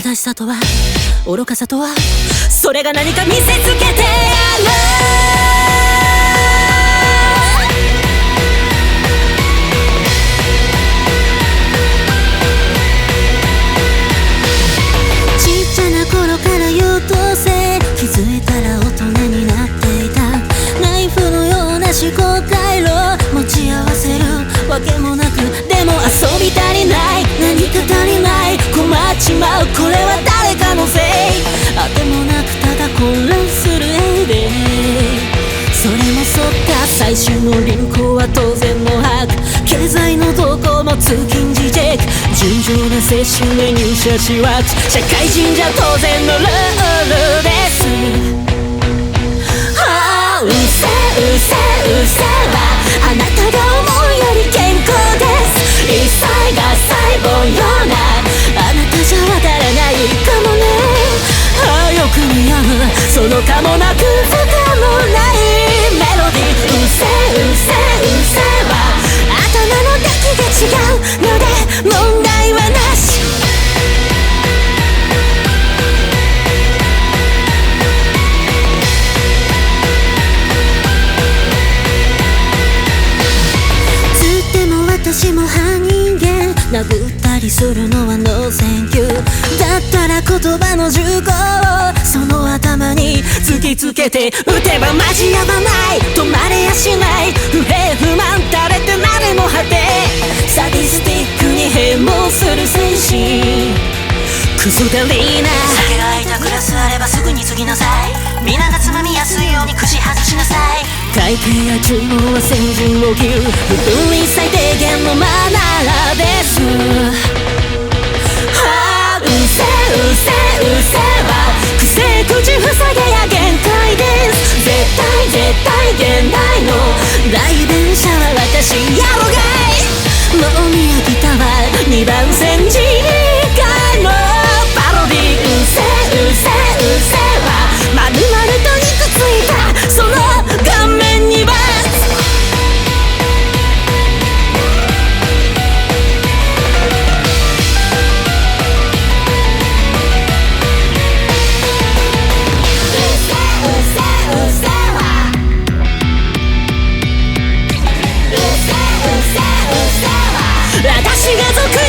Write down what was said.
正しさとは愚かさとはそれが何か見せつけてやる。最終の流行は当然の把握経済の動向も通勤時チェック順調な接種で入社しは社会人じゃ当然のルールです。うせうせうせはあなたが思うより健康です。一切が細胞ようなあなたじゃわからないかもね。ああよく似合うそのかもな殴ったりするのはノーセンキュー。だったら言葉の銃口をその頭に突きつけて撃てば間に合わない。止まれやしない。不平不満垂れて成れの果て。サディスティックに変貌する戦士クソだりいな酒が空いたグラスあればすぐに注ぎなさい。皆がつまみやすいように串外しなさい。会計や注文は先陣を切る。分離最低限のマナーです。はあうせうせうせは癖口塞げや限界です。絶対絶対現代の代弁者は私やろがが続く